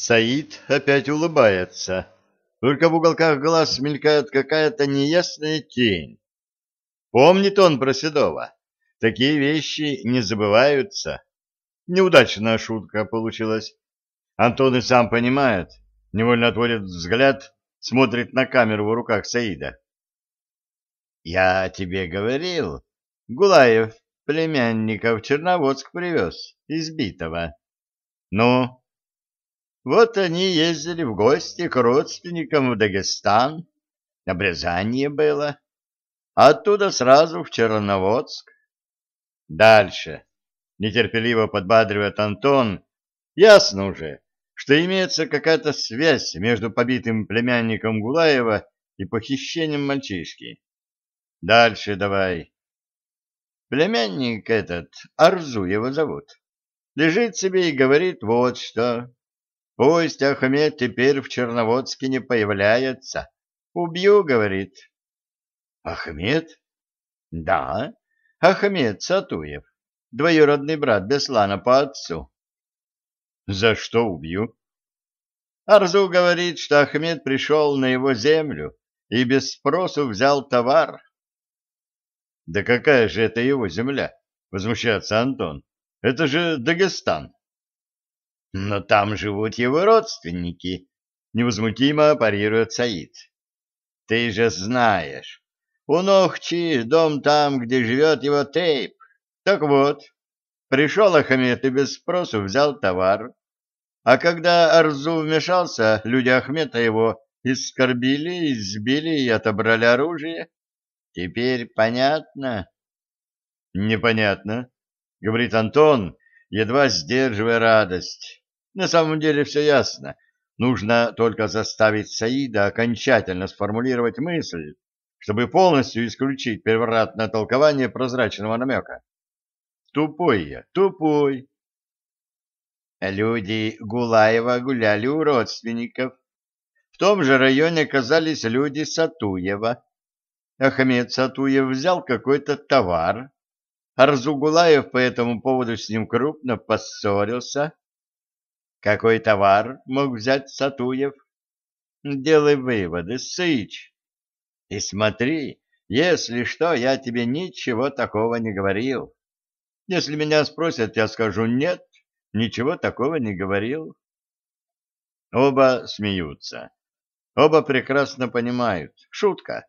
Саид опять улыбается. Только в уголках глаз мелькает какая-то неясная тень. Помнит он про Седова. Такие вещи не забываются. Неудачная шутка получилась. Антон и сам понимает, невольно отводит взгляд, смотрит на камеру в руках Саида. «Я тебе говорил, Гулаев племянников Черноводск привез, избитого. Ну, вот они ездили в гости к родственникам в Дагестан, обрезание было, оттуда сразу в Черноводск. Дальше, нетерпеливо подбадривает Антон, ясно уже, что имеется какая-то связь между побитым племянником Гулаева и похищением мальчишки. Дальше давай. Племянник этот, Арзу его зовут, лежит себе и говорит вот что. Пусть Ахмед теперь в Черноводске не появляется. Убью, говорит. Ахмед? Да, Ахмед Сатуев, двоюродный брат Беслана по отцу. За что убью? Арзу говорит, что Ахмед пришел на его землю и без спросу взял товар. Да какая же это его земля? Возмущается Антон. Это же Дагестан. Но там живут его родственники, невозмутимо парирует Саид. Ты же знаешь, у Нохчи дом там, где живет его тейп. Так вот, пришел Ахмед и без спросу взял товар. А когда Арзу вмешался, люди Ахмета его искорбили, избили и отобрали оружие. Теперь понятно? Непонятно, говорит Антон, едва сдерживая радость. На самом деле все ясно. Нужно только заставить Саида окончательно сформулировать мысль, чтобы полностью исключить превратное толкование прозрачного намека. Тупой я, тупой. Люди Гулаева гуляли у родственников. В том же районе оказались люди Сатуева. Ахмед Сатуев взял какой-то товар. Арзу Гулаев по этому поводу с ним крупно поссорился. Какой товар мог взять Сатуев? Делай выводы, Сыч. И смотри, если что, я тебе ничего такого не говорил. Если меня спросят, я скажу нет, ничего такого не говорил. Оба смеются. Оба прекрасно понимают. Шутка.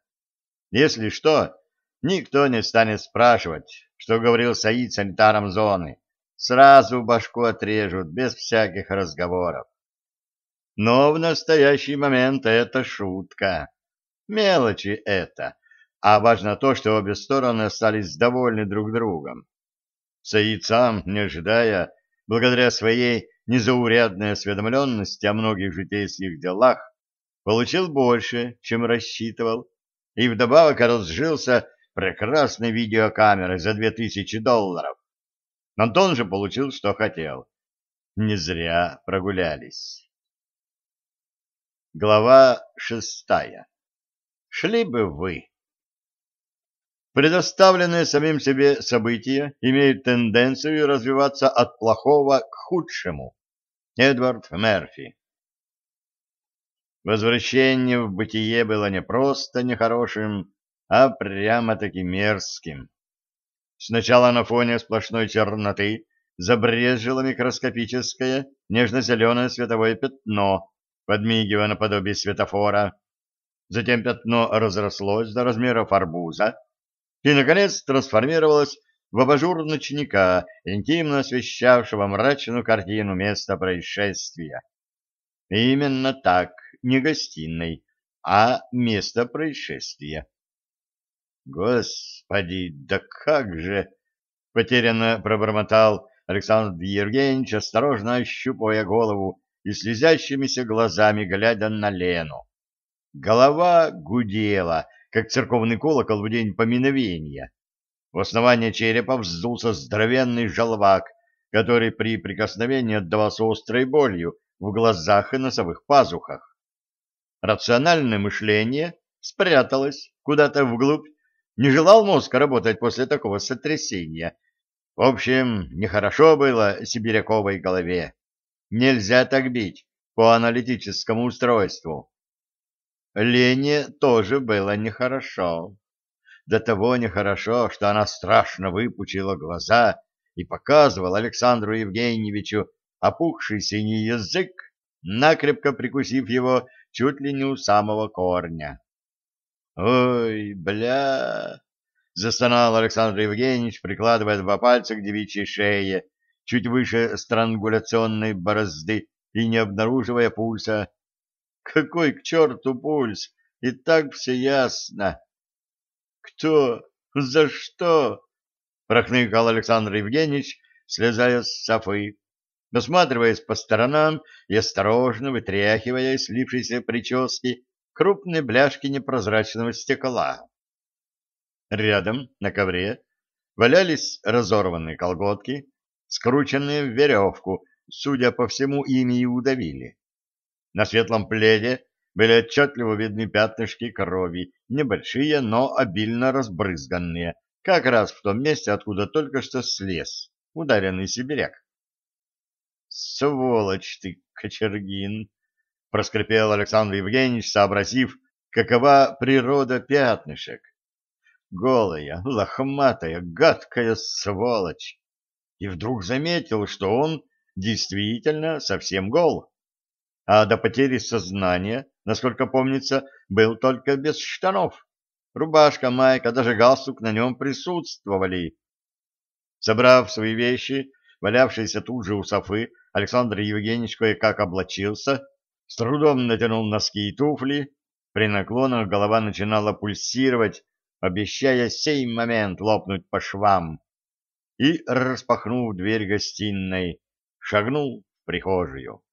Если что, никто не станет спрашивать, что говорил Саид санитаром зоны. Сразу башку отрежут, без всяких разговоров. Но в настоящий момент это шутка. Мелочи это. А важно то, что обе стороны остались довольны друг другом. Саид сам, не ожидая, благодаря своей незаурядной осведомленности о многих житейских делах, получил больше, чем рассчитывал, и вдобавок разжился прекрасной видеокамерой за две тысячи долларов. Антон же получил, что хотел. Не зря прогулялись. Глава шестая. Шли бы вы. Предоставленные самим себе события имеют тенденцию развиваться от плохого к худшему. Эдвард Мерфи. Возвращение в бытие было не просто нехорошим, а прямо-таки мерзким. Сначала на фоне сплошной черноты забрежило микроскопическое нежно-зеленое световое пятно, подмигивая наподобие светофора. Затем пятно разрослось до размеров арбуза и, наконец, трансформировалось в абажур ночника, интимно освещавшего мрачную картину места происшествия. Именно так, не гостиной, а место происшествия. Господи, да как же! Потерянно пробормотал Александр Евгеньевич, осторожно ощупывая голову и слезящимися глазами глядя на Лену. Голова гудела, как церковный колокол в день поминовения. В основании черепа вздулся здоровенный желвак, который при прикосновении отдавался острой болью в глазах и носовых пазухах. Рациональное мышление спряталось куда-то вглубь не желал мозг работать после такого сотрясения. В общем, нехорошо было Сибиряковой голове. Нельзя так бить. по аналитическому устройству. Лене тоже было нехорошо. До того нехорошо, что она страшно выпучила глаза и показывал Александру Евгеньевичу опухший синий язык, накрепко прикусив его чуть ли не у самого корня. «Ой, бля!» — застонал Александр Евгеньевич, прикладывая два пальца к девичьей шее, чуть выше странгуляционной борозды и не обнаруживая пульса. «Какой к черту пульс? И так все ясно!» «Кто? За что?» — прохныкал Александр Евгеньевич, слезая с софы, осматриваясь по сторонам и осторожно вытряхивая из слившейся прически крупные бляшки непрозрачного стекла. Рядом, на ковре, валялись разорванные колготки, скрученные в веревку, судя по всему, ими и удавили. На светлом пледе были отчетливо видны пятнышки крови, небольшие, но обильно разбрызганные, как раз в том месте, откуда только что слез ударенный сибиряк. «Сволочь ты, Кочергин!» — проскрипел Александр Евгеньевич, сообразив, какова природа пятнышек. Голая, лохматая, гадкая сволочь! И вдруг заметил, что он действительно совсем гол, а до потери сознания, насколько помнится, был только без штанов. Рубашка, майка, даже галстук на нем присутствовали. Собрав свои вещи, валявшиеся тут же у Софы, Александр Евгеньевич кое-как облачился, с трудом натянул носки и туфли, при наклонах голова начинала пульсировать, обещая сей момент лопнуть по швам, и, распахнув дверь гостиной, шагнул в прихожую.